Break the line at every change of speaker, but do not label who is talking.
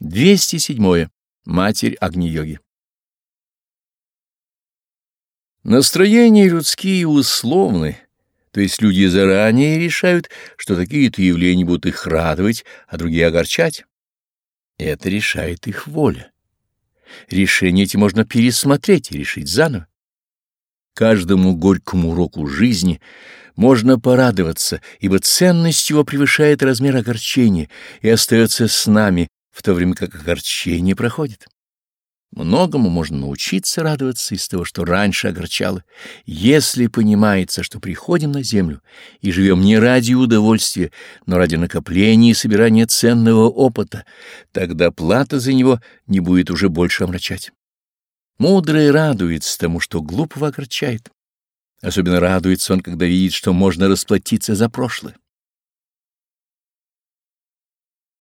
207. Матерь Агни-йоги Настроения людские условны, то есть люди заранее решают, что такие-то явления будут их радовать, а другие огорчать. Это решает их воля. Решение эти можно пересмотреть и решить заново. Каждому горькому уроку жизни можно порадоваться, ибо ценность его превышает размер огорчения и остается с нами, в то время как огорчение проходит. Многому можно научиться радоваться из того, что раньше огорчало, если понимается, что приходим на землю и живем не ради удовольствия, но ради накопления и собирания ценного опыта, тогда плата за него не будет уже больше омрачать. Мудрый радуется тому, что глупого огорчает. Особенно радуется он, когда видит, что можно расплатиться за прошлое.